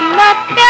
I'm Mama